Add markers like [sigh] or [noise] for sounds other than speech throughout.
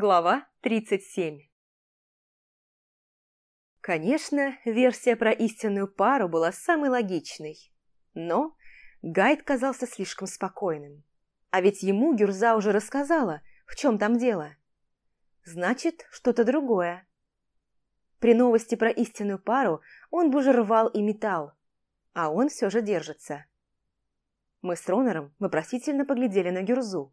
Глава 37 Конечно, версия про истинную пару была самой логичной. Но Гайд казался слишком спокойным. А ведь ему Гюрза уже рассказала, в чем там дело. Значит, что-то другое. При новости про истинную пару он бы уже рвал и металл. А он все же держится. Мы с Ронором вопросительно поглядели на Гюрзу.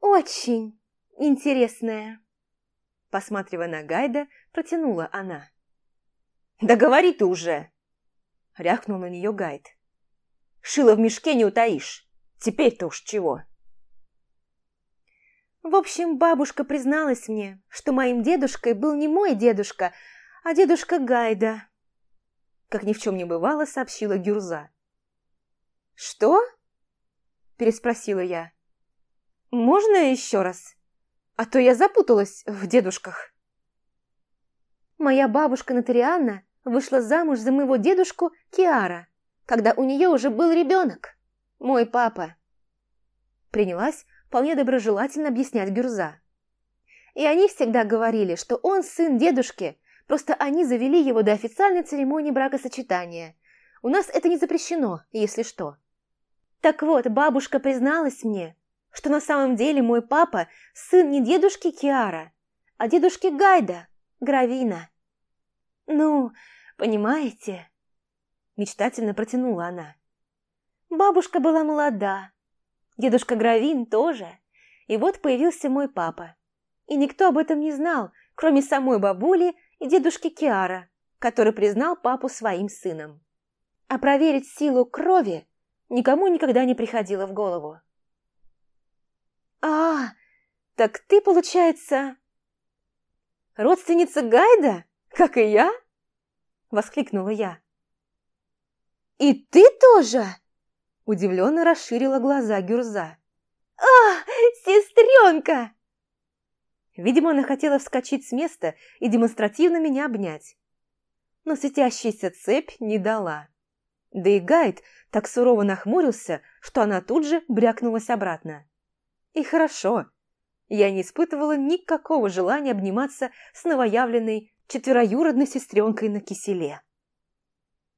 «Очень!» Интересная. — посматривая на Гайда, протянула она. «Да ты уже!» — рявкнул на нее Гайд. «Шило в мешке не утаишь. Теперь-то уж чего!» В общем, бабушка призналась мне, что моим дедушкой был не мой дедушка, а дедушка Гайда. Как ни в чем не бывало, сообщила Гюрза. «Что?» – переспросила я. «Можно еще раз?» а то я запуталась в дедушках. Моя бабушка Нотарианна вышла замуж за моего дедушку Киара, когда у нее уже был ребенок, мой папа. Принялась вполне доброжелательно объяснять Гюрза. И они всегда говорили, что он сын дедушки, просто они завели его до официальной церемонии бракосочетания. У нас это не запрещено, если что. Так вот, бабушка призналась мне, что на самом деле мой папа – сын не дедушки Киара, а дедушки Гайда, Гравина. Ну, понимаете? Мечтательно протянула она. Бабушка была молода, дедушка Гравин тоже. И вот появился мой папа. И никто об этом не знал, кроме самой бабули и дедушки Киара, который признал папу своим сыном. А проверить силу крови никому никогда не приходило в голову. «А, так ты, получается, родственница Гайда, как и я?» – воскликнула я. «И ты тоже?» – удивленно расширила глаза Гюрза. «А, сестренка!» Видимо, она хотела вскочить с места и демонстративно меня обнять. Но светящаяся цепь не дала. Да и Гайд так сурово нахмурился, что она тут же брякнулась обратно. И хорошо. Я не испытывала никакого желания обниматься с новоявленной четвероюродной сестренкой на киселе.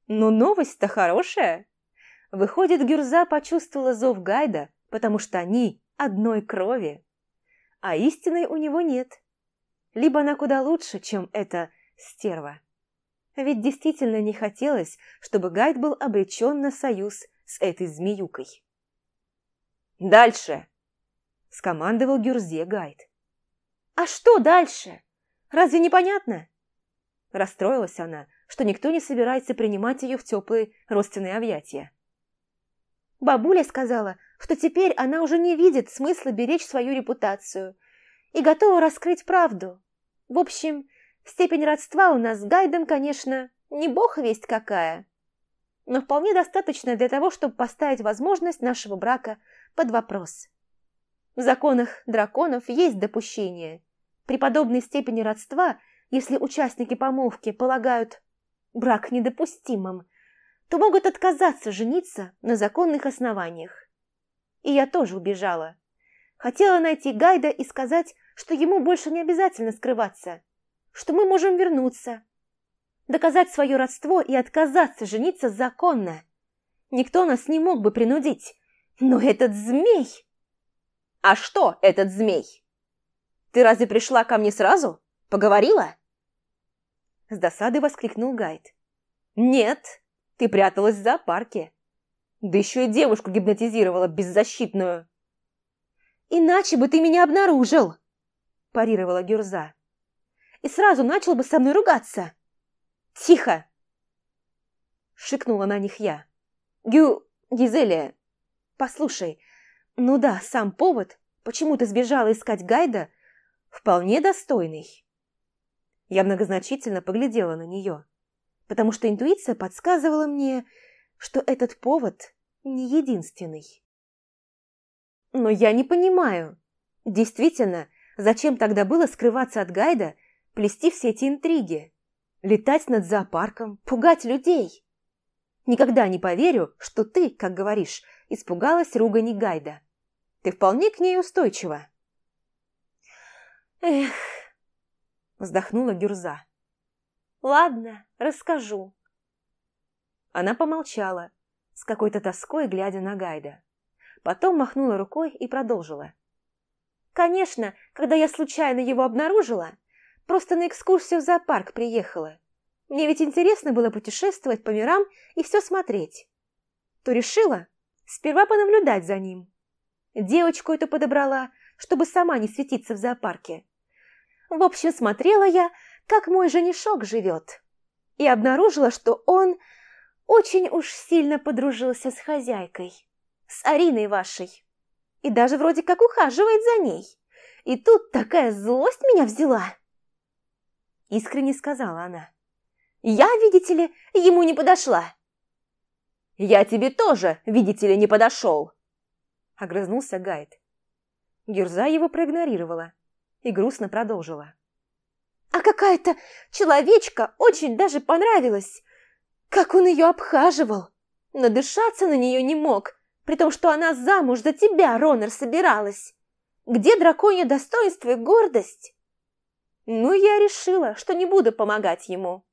Но новость-то хорошая. Выходит, Гюрза почувствовала зов Гайда, потому что они одной крови. А истины у него нет. Либо она куда лучше, чем эта стерва. Ведь действительно не хотелось, чтобы Гайд был обречен на союз с этой змеюкой. «Дальше!» скомандовал Гюрзе Гайд. «А что дальше? Разве непонятно?» Расстроилась она, что никто не собирается принимать ее в теплые родственные объятия. Бабуля сказала, что теперь она уже не видит смысла беречь свою репутацию и готова раскрыть правду. В общем, степень родства у нас с Гайдом, конечно, не бог весть какая, но вполне достаточно для того, чтобы поставить возможность нашего брака под вопрос. В законах драконов есть допущение. При подобной степени родства, если участники помолвки полагают брак недопустимым, то могут отказаться жениться на законных основаниях. И я тоже убежала. Хотела найти Гайда и сказать, что ему больше не обязательно скрываться, что мы можем вернуться, доказать свое родство и отказаться жениться законно. Никто нас не мог бы принудить, но этот змей... А что этот змей? Ты разве пришла ко мне сразу? Поговорила? С досады воскликнул Гайд. Нет, ты пряталась в зоопарке. Да еще и девушку гипнотизировала беззащитную. Иначе бы ты меня обнаружил, парировала Гюрза. И сразу начал бы со мной ругаться. Тихо! Шикнула на них я. Гю... Гизелия, послушай, ну да, сам повод, почему ты сбежала искать гайда, вполне достойный. Я многозначительно поглядела на нее, потому что интуиция подсказывала мне, что этот повод не единственный. Но я не понимаю. Действительно, зачем тогда было скрываться от гайда, плести все эти интриги, летать над зоопарком, пугать людей? Никогда не поверю, что ты, как говоришь, испугалась ругани гайда. Ты вполне к ней устойчива. Эх, вздохнула Гюрза. Ладно, расскажу. Она помолчала, с какой-то тоской глядя на Гайда. Потом махнула рукой и продолжила. Конечно, когда я случайно его обнаружила, просто на экскурсию в зоопарк приехала. Мне ведь интересно было путешествовать по мирам и все смотреть. То решила сперва понаблюдать за ним. Девочку эту подобрала, чтобы сама не светиться в зоопарке. В общем, смотрела я, как мой женишок живет. И обнаружила, что он очень уж сильно подружился с хозяйкой, с Ариной вашей. И даже вроде как ухаживает за ней. И тут такая злость меня взяла. Искренне сказала она. Я, видите ли, ему не подошла. Я тебе тоже, видите ли, не подошел, — огрызнулся Гайд. Герза его проигнорировала и грустно продолжила. «А какая-то человечка очень даже понравилась! Как он ее обхаживал! Надышаться на нее не мог, при том, что она замуж за тебя, Ронер, собиралась! Где драконье достоинство и гордость?» Ну, я решила, что не буду помогать ему.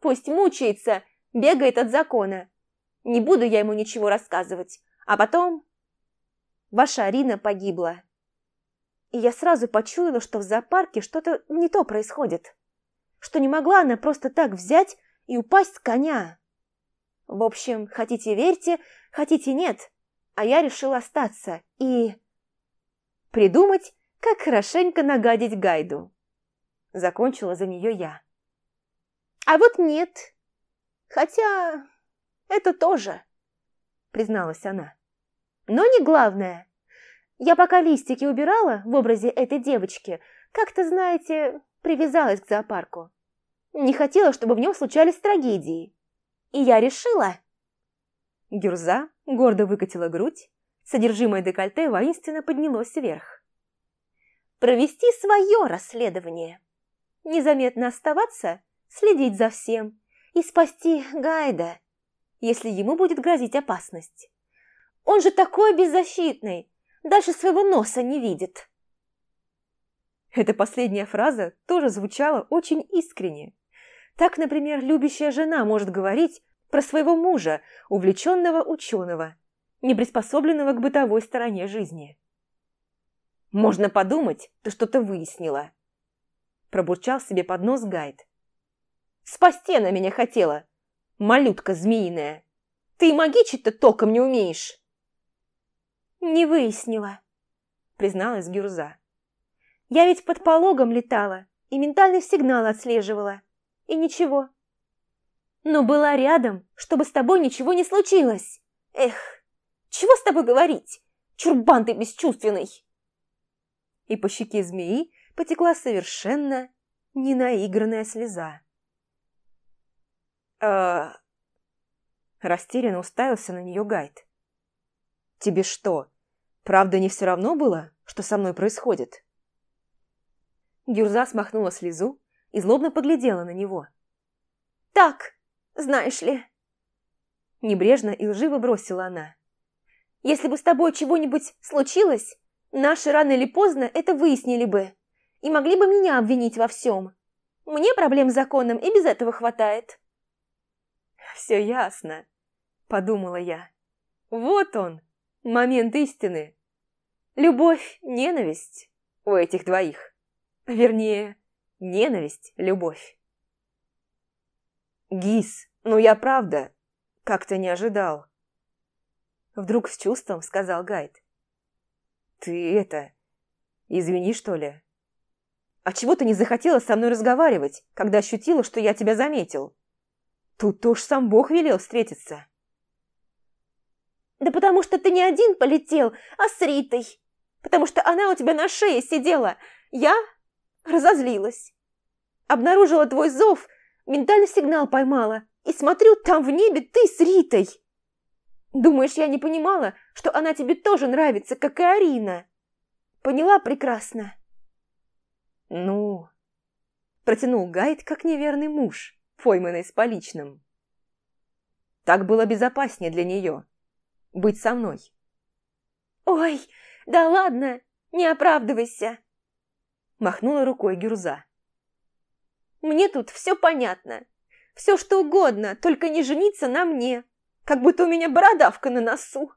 Пусть мучается, бегает от закона. Не буду я ему ничего рассказывать. А потом Ваша Арина погибла. И я сразу почуяла, что в зоопарке что-то не то происходит. Что не могла она просто так взять и упасть с коня. В общем, хотите верьте, хотите нет. А я решила остаться и... Придумать, как хорошенько нагадить Гайду. Закончила за нее я. А вот нет. Хотя это тоже, призналась она. Но не главное. Я пока листики убирала в образе этой девочки, как-то, знаете, привязалась к зоопарку. Не хотела, чтобы в нем случались трагедии. И я решила... Гюрза гордо выкатила грудь, содержимое декольте воинственно поднялось вверх. Провести свое расследование. Незаметно оставаться, следить за всем и спасти Гайда, если ему будет грозить опасность. Он же такой беззащитный, даже своего носа не видит. Эта последняя фраза тоже звучала очень искренне. Так, например, любящая жена может говорить про своего мужа, увлеченного ученого, не приспособленного к бытовой стороне жизни. «Можно подумать, ты что-то выяснила», – пробурчал себе под нос гайд. «Спасти она меня хотела, малютка змеиная. Ты магичить-то толком не умеешь» не выяснила», — призналась Гюрза. «Я ведь под пологом летала и ментальный сигнал отслеживала. И ничего. Но была рядом, чтобы с тобой ничего не случилось. Эх, чего с тобой говорить? Чурбан ты бесчувственный!» И по щеке змеи потекла совершенно ненаигранная слеза. э Растерянно уставился на нее Гайд. «Тебе что, Правда, не все равно было, что со мной происходит?» Гюрза смахнула слезу и злобно поглядела на него. «Так, знаешь ли...» Небрежно и лживо бросила она. «Если бы с тобой чего-нибудь случилось, наши рано или поздно это выяснили бы и могли бы меня обвинить во всем. Мне проблем с законом и без этого хватает». «Все ясно», — подумала я. «Вот он, момент истины». Любовь, ненависть у этих двоих. Вернее, ненависть, любовь. Гис, ну я правда как-то не ожидал. Вдруг с чувством сказал Гайд. Ты это, извини что ли? А чего ты не захотела со мной разговаривать, когда ощутила, что я тебя заметил? Тут-то уж сам Бог велел встретиться. Да потому что ты не один полетел, а с Ритой потому что она у тебя на шее сидела. Я разозлилась. Обнаружила твой зов, ментальный сигнал поймала. И смотрю, там в небе ты с Ритой. Думаешь, я не понимала, что она тебе тоже нравится, как и Арина? Поняла прекрасно. Ну, протянул Гайд, как неверный муж, пойманный с поличным. Так было безопаснее для нее. Быть со мной. Ой, да ладно, не оправдывайся!» Махнула рукой Гюрза. «Мне тут все понятно. Все что угодно, только не жениться на мне. Как будто у меня бородавка на носу!»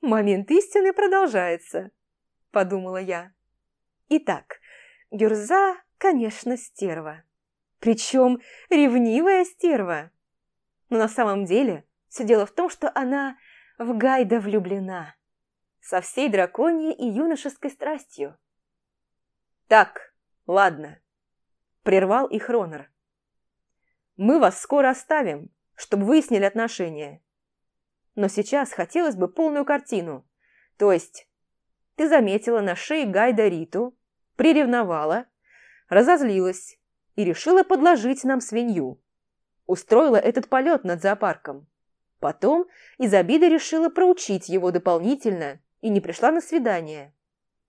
«Момент истины продолжается», – подумала я. Итак, Гюрза, конечно, стерва. Причем ревнивая стерва. Но на самом деле все дело в том, что она в Гайда влюблена со всей драконьей и юношеской страстью. «Так, ладно», – прервал их Ронор. «Мы вас скоро оставим, чтобы выяснили отношения. Но сейчас хотелось бы полную картину. То есть, ты заметила на шее Гайда Риту, приревновала, разозлилась и решила подложить нам свинью. Устроила этот полет над зоопарком. Потом из обиды решила проучить его дополнительно и не пришла на свидание.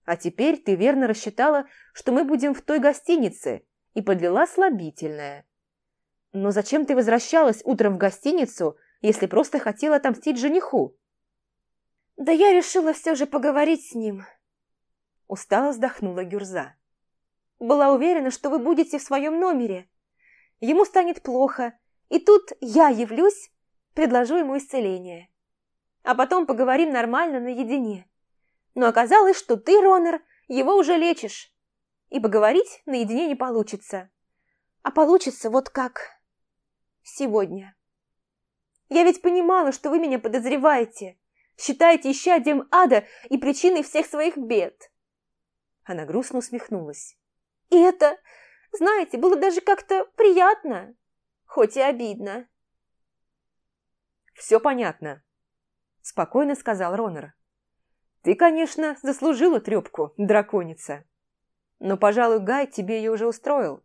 А теперь ты верно рассчитала, что мы будем в той гостинице, и подлила слабительное. Но зачем ты возвращалась утром в гостиницу, если просто хотела отомстить жениху? Да я решила все же поговорить с ним. Устало вздохнула Гюрза. Была уверена, что вы будете в своем номере. Ему станет плохо, и тут я явлюсь, предложу ему исцеление а потом поговорим нормально наедине. Но оказалось, что ты, Ронер, его уже лечишь. И поговорить наедине не получится. А получится вот как. Сегодня. Я ведь понимала, что вы меня подозреваете. Считаете исчадием ада и причиной всех своих бед. Она грустно усмехнулась. И это, знаете, было даже как-то приятно, хоть и обидно. Все понятно, спокойно сказал Ронер. Ты, конечно, заслужила трепку, драконица. Но, пожалуй, Гай тебе ее уже устроил.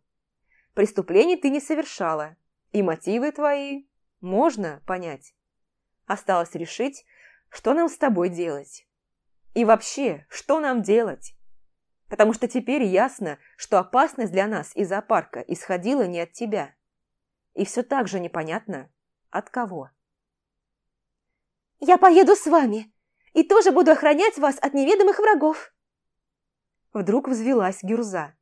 Преступлений ты не совершала, и мотивы твои можно понять. Осталось решить, что нам с тобой делать. И вообще, что нам делать? Потому что теперь ясно, что опасность для нас из зоопарка исходила не от тебя. И все так же непонятно, от кого. Я поеду с вами и тоже буду охранять вас от неведомых врагов. Вдруг взвелась Гюрза.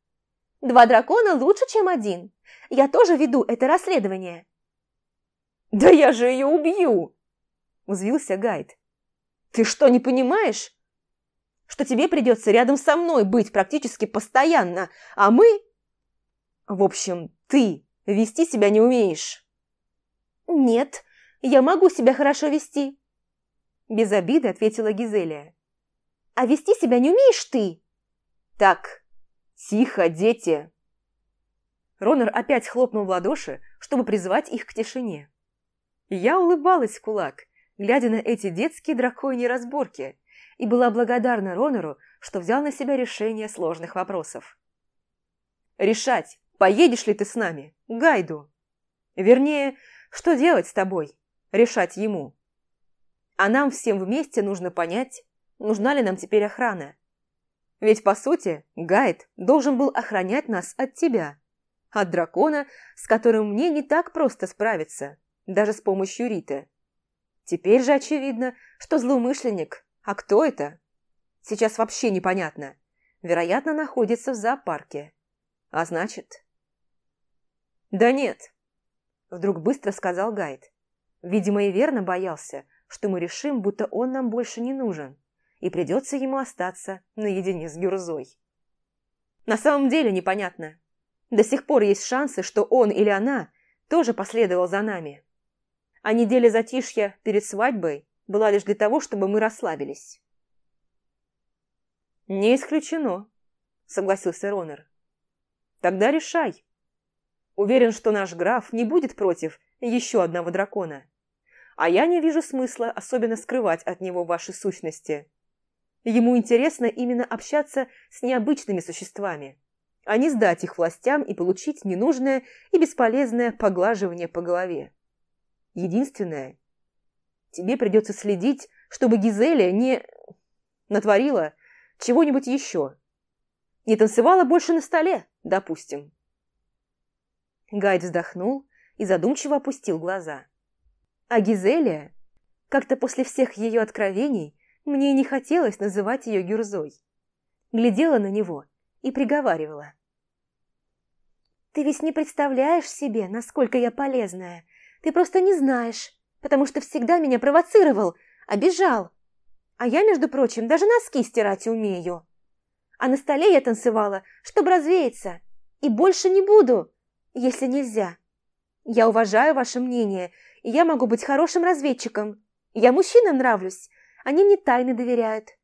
Два дракона лучше, чем один. Я тоже веду это расследование. Да я же ее убью! Взвился Гайд. Ты что, не понимаешь? Что тебе придется рядом со мной быть практически постоянно, а мы... В общем, ты вести себя не умеешь. Нет, я могу себя хорошо вести, без обиды ответила Гизелия. «А вести себя не умеешь ты!» «Так, тихо, дети!» Ронер опять хлопнул в ладоши, чтобы призвать их к тишине. Я улыбалась в кулак, глядя на эти детские драконьи разборки, и была благодарна Ронеру, что взял на себя решение сложных вопросов. «Решать, поедешь ли ты с нами, Гайду? Вернее, что делать с тобой? Решать ему». А нам всем вместе нужно понять, нужна ли нам теперь охрана. Ведь, по сути, гайд должен был охранять нас от тебя, от дракона, с которым мне не так просто справиться, даже с помощью Риты. Теперь же очевидно, что злоумышленник, а кто это? Сейчас вообще непонятно. Вероятно, находится в зоопарке. А значит... «Да нет», – вдруг быстро сказал гайд. Видимо, и верно боялся – что мы решим, будто он нам больше не нужен, и придется ему остаться наедине с Гюрзой. На самом деле непонятно. До сих пор есть шансы, что он или она тоже последовал за нами. А неделя затишья перед свадьбой была лишь для того, чтобы мы расслабились. «Не исключено», — согласился Ронер. «Тогда решай. Уверен, что наш граф не будет против еще одного дракона а я не вижу смысла особенно скрывать от него ваши сущности. Ему интересно именно общаться с необычными существами, а не сдать их властям и получить ненужное и бесполезное поглаживание по голове. Единственное, тебе придется следить, чтобы Гизеля не натворила чего-нибудь еще. Не танцевала больше на столе, допустим. Гайд вздохнул и задумчиво опустил глаза. А Гизелия? Как-то после всех ее откровений мне не хотелось называть ее Гюрзой. Глядела на него и приговаривала. «Ты ведь не представляешь себе, насколько я полезная. Ты просто не знаешь, потому что всегда меня провоцировал, обижал. А я, между прочим, даже носки стирать умею. А на столе я танцевала, чтобы развеяться. И больше не буду, если нельзя. Я уважаю ваше мнение – я могу быть хорошим разведчиком. Я мужчинам нравлюсь. Они мне тайны доверяют.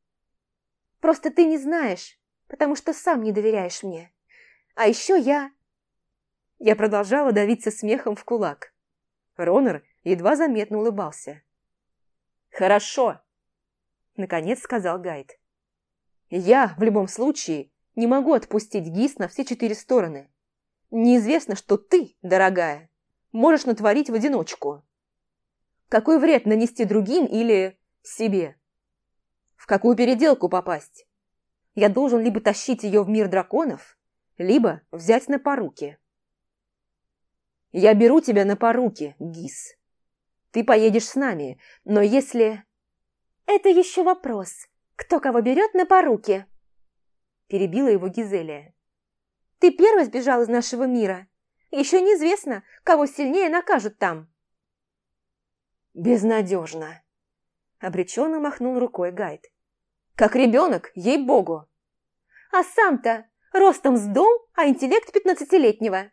Просто ты не знаешь, потому что сам не доверяешь мне. А еще я...» Я продолжала давиться смехом в кулак. Ронер едва заметно улыбался. «Хорошо!» – наконец сказал Гайд. «Я, в любом случае, не могу отпустить Гис на все четыре стороны. Неизвестно, что ты, дорогая, можешь натворить в одиночку? Какой вред нанести другим или себе? В какую переделку попасть? Я должен либо тащить ее в мир драконов, либо взять на поруки. Я беру тебя на поруки, Гис. Ты поедешь с нами, но если... Это еще вопрос. Кто кого берет на поруки? Перебила его Гизелия. Ты первый сбежал из нашего мира. Еще неизвестно, кого сильнее накажут там». «Безнадежно!» – обреченно махнул рукой Гайд. «Как ребенок, ей-богу!» «А сам-то ростом с дом, а интеллект пятнадцатилетнего!»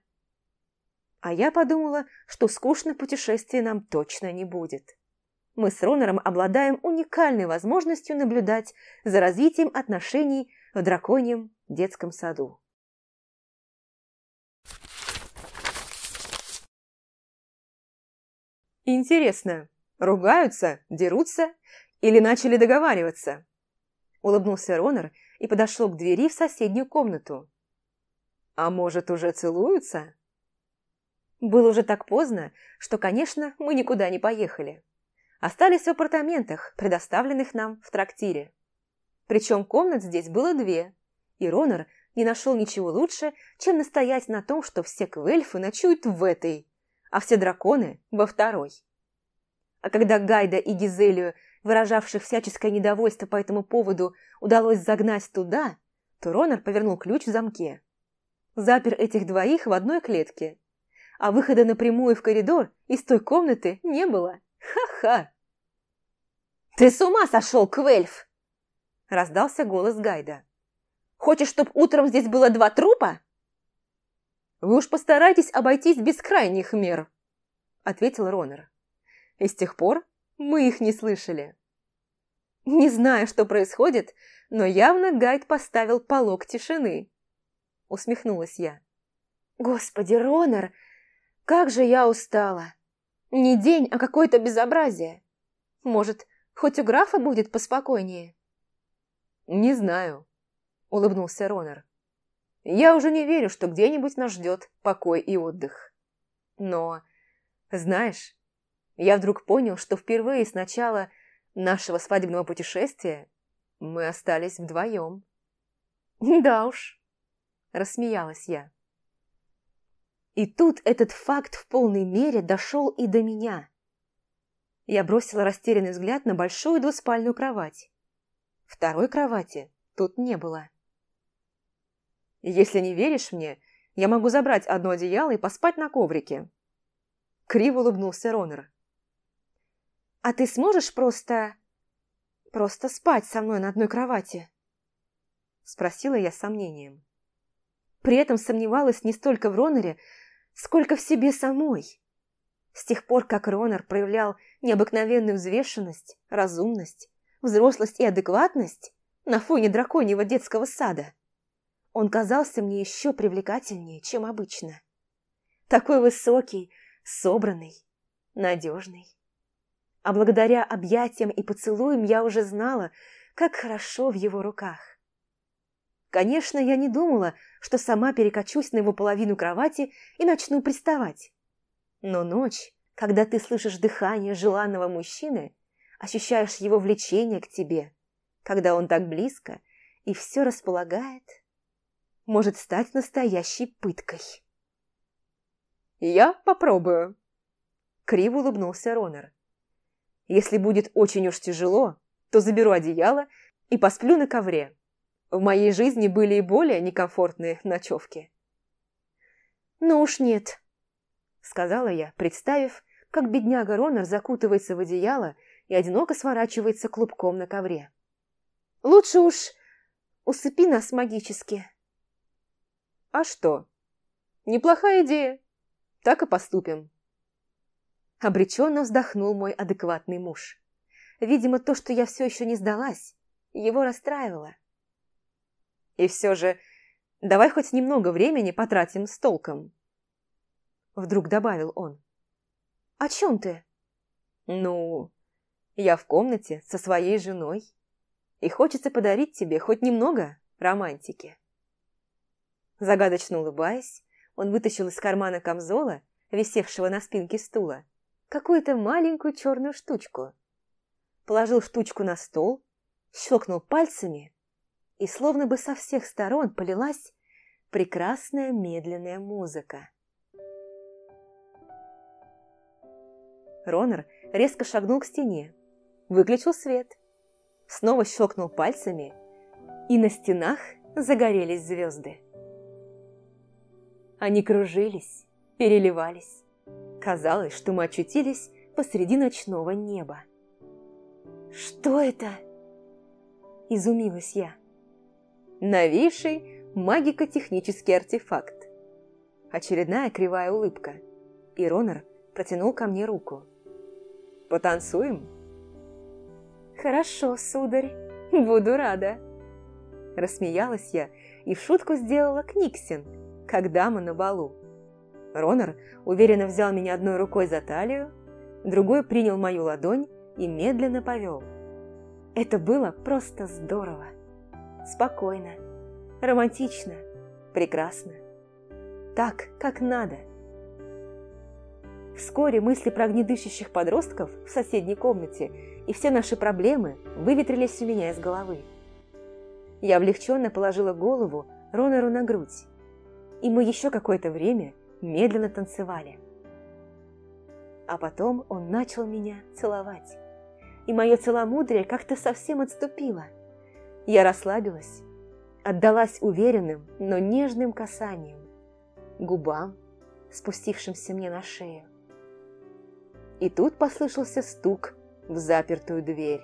А я подумала, что скучно путешествие нам точно не будет. Мы с Ронором обладаем уникальной возможностью наблюдать за развитием отношений в драконьем детском саду. Интересно, ругаются, дерутся или начали договариваться?» Улыбнулся Ронор и подошел к двери в соседнюю комнату. «А может, уже целуются?» Было уже так поздно, что, конечно, мы никуда не поехали. Остались в апартаментах, предоставленных нам в трактире. Причем комнат здесь было две, и Ронор не нашел ничего лучше, чем настоять на том, что все квельфы ночуют в этой а все драконы во второй. А когда Гайда и Гизелью, выражавших всяческое недовольство по этому поводу, удалось загнать туда, то Ронар повернул ключ в замке. Запер этих двоих в одной клетке. А выхода напрямую в коридор из той комнаты не было. Ха-ха! «Ты с ума сошел, Квельф!» – раздался голос Гайда. «Хочешь, чтоб утром здесь было два трупа?» Вы уж постарайтесь обойтись без крайних мер, ответил Ронер. И с тех пор мы их не слышали. Не знаю, что происходит, но явно гайд поставил полог тишины. Усмехнулась я. Господи, Ронер, как же я устала. Не день, а какое-то безобразие. Может, хоть у графа будет поспокойнее? Не знаю, улыбнулся Ронер. Я уже не верю, что где-нибудь нас ждет покой и отдых. Но, знаешь, я вдруг понял, что впервые с начала нашего свадебного путешествия мы остались вдвоем. [laughs] Да уж, рассмеялась я. И тут этот факт в полной мере дошел и до меня. Я бросила растерянный взгляд на большую двуспальную кровать. Второй кровати тут не было. Если не веришь мне, я могу забрать одно одеяло и поспать на коврике». Криво улыбнулся Ронер. «А ты сможешь просто... просто спать со мной на одной кровати?» Спросила я с сомнением. При этом сомневалась не столько в Ронере, сколько в себе самой. С тех пор, как Ронер проявлял необыкновенную взвешенность, разумность, взрослость и адекватность на фоне драконьего детского сада, он казался мне еще привлекательнее, чем обычно. Такой высокий, собранный, надежный. А благодаря объятиям и поцелуям я уже знала, как хорошо в его руках. Конечно, я не думала, что сама перекачусь на его половину кровати и начну приставать. Но ночь, когда ты слышишь дыхание желанного мужчины, ощущаешь его влечение к тебе, когда он так близко и все располагает – может стать настоящей пыткой. «Я попробую», — криво улыбнулся Ронер. «Если будет очень уж тяжело, то заберу одеяло и посплю на ковре. В моей жизни были и более некомфортные ночевки». «Ну уж нет», — сказала я, представив, как бедняга Ронер закутывается в одеяло и одиноко сворачивается клубком на ковре. «Лучше уж усыпи нас магически». А что? Неплохая идея. Так и поступим. Обреченно вздохнул мой адекватный муж. Видимо, то, что я все еще не сдалась, его расстраивало. И все же, давай хоть немного времени потратим с толком. Вдруг добавил он. О чем ты? Ну, я в комнате со своей женой. И хочется подарить тебе хоть немного романтики. Загадочно улыбаясь, он вытащил из кармана камзола, висевшего на спинке стула, какую-то маленькую черную штучку. Положил штучку на стол, щелкнул пальцами, и словно бы со всех сторон полилась прекрасная медленная музыка. Ронер резко шагнул к стене, выключил свет, снова щелкнул пальцами, и на стенах загорелись звезды. Они кружились, переливались. Казалось, что мы очутились посреди ночного неба. «Что это?» – изумилась я. «Новейший магико-технический артефакт». Очередная кривая улыбка. И Ронар протянул ко мне руку. «Потанцуем?» «Хорошо, сударь, буду рада!» Рассмеялась я и в шутку сделала книгсин – когда мы на балу. Ронор уверенно взял меня одной рукой за талию, другой принял мою ладонь и медленно повел. Это было просто здорово. Спокойно, романтично, прекрасно. Так, как надо. Вскоре мысли про огнедышащих подростков в соседней комнате и все наши проблемы выветрились у меня из головы. Я облегченно положила голову Ронору на грудь и мы еще какое-то время медленно танцевали. А потом он начал меня целовать. И мое целомудрие как-то совсем отступило. Я расслабилась, отдалась уверенным, но нежным касанием, губам, спустившимся мне на шею. И тут послышался стук в запертую дверь.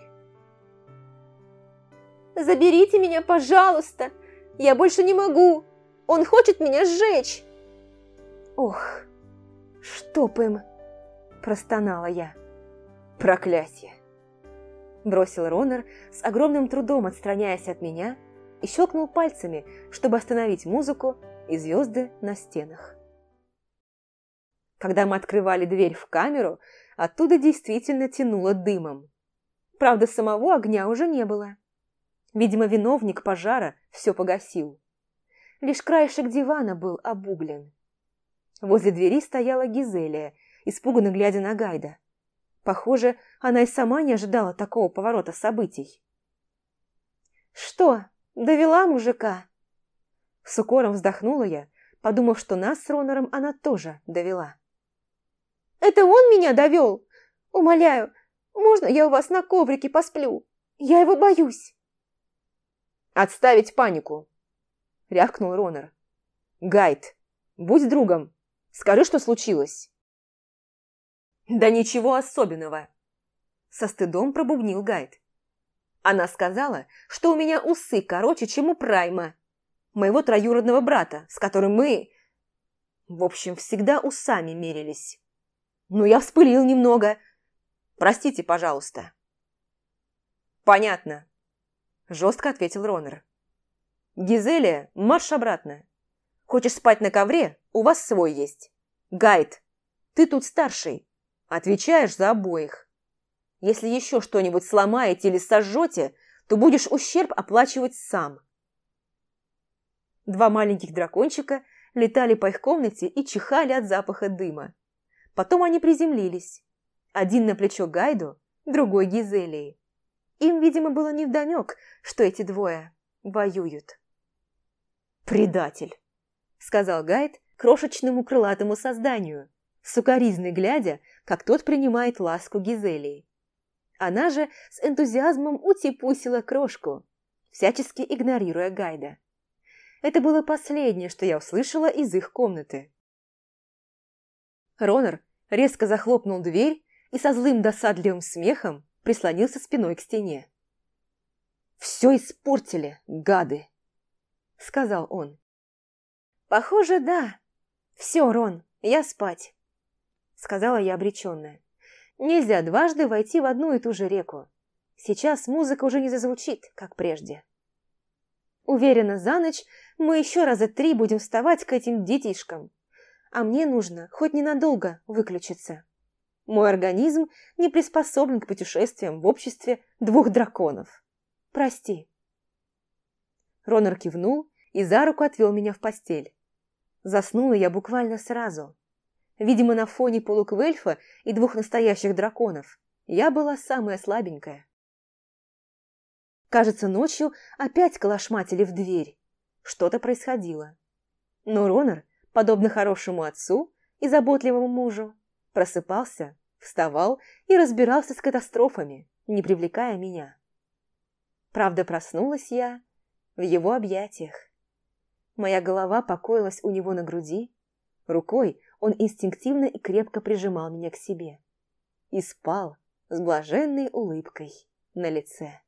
«Заберите меня, пожалуйста! Я больше не могу!» Он хочет меня сжечь!» «Ох, чтоб им!» – простонала я. «Проклятие!» – бросил Ронер с огромным трудом отстраняясь от меня и щелкнул пальцами, чтобы остановить музыку и звезды на стенах. Когда мы открывали дверь в камеру, оттуда действительно тянуло дымом. Правда, самого огня уже не было. Видимо, виновник пожара все погасил. Лишь краешек дивана был обуглен. Возле двери стояла Гизелия, испуганно глядя на Гайда. Похоже, она и сама не ожидала такого поворота событий. «Что, довела мужика?» С укором вздохнула я, подумав, что нас с Ронором она тоже довела. «Это он меня довел? Умоляю, можно я у вас на коврике посплю? Я его боюсь!» «Отставить панику!» — рявкнул Ронер. «Гайд, будь другом. Скажи, что случилось». «Да ничего особенного», — со стыдом пробубнил Гайд. «Она сказала, что у меня усы короче, чем у Прайма, моего троюродного брата, с которым мы, в общем, всегда усами мерились. Но я вспылил немного. Простите, пожалуйста». «Понятно», – жестко ответил Ронер. Гизелия, марш обратно. Хочешь спать на ковре? У вас свой есть. Гайд, ты тут старший. Отвечаешь за обоих. Если еще что-нибудь сломаете или сожжете, то будешь ущерб оплачивать сам. Два маленьких дракончика летали по их комнате и чихали от запаха дыма. Потом они приземлились. Один на плечо Гайду, другой Гизелии. Им, видимо, было невдомек, что эти двое воюют. «Предатель!» — сказал Гайд крошечному крылатому созданию, сукоризно глядя, как тот принимает ласку Гизелии. Она же с энтузиазмом утепусила крошку, всячески игнорируя Гайда. Это было последнее, что я услышала из их комнаты. Ронар резко захлопнул дверь и со злым досадливым смехом прислонился спиной к стене. «Все испортили, гады!» — сказал он. «Похоже, да. Все, Рон, я спать», — сказала я обреченная. «Нельзя дважды войти в одну и ту же реку. Сейчас музыка уже не зазвучит, как прежде». Уверена, за ночь мы еще раза три будем вставать к этим детишкам. А мне нужно хоть ненадолго выключиться. Мой организм не приспособлен к путешествиям в обществе двух драконов. Прости. Ронор кивнул и за руку отвел меня в постель. Заснула я буквально сразу. Видимо, на фоне полуквельфа и двух настоящих драконов я была самая слабенькая. Кажется, ночью опять калашматили в дверь. Что-то происходило. Но Ронор, подобно хорошему отцу и заботливому мужу, просыпался, вставал и разбирался с катастрофами, не привлекая меня. Правда, проснулась я в его объятиях. Моя голова покоилась у него на груди. Рукой он инстинктивно и крепко прижимал меня к себе. И спал с блаженной улыбкой на лице.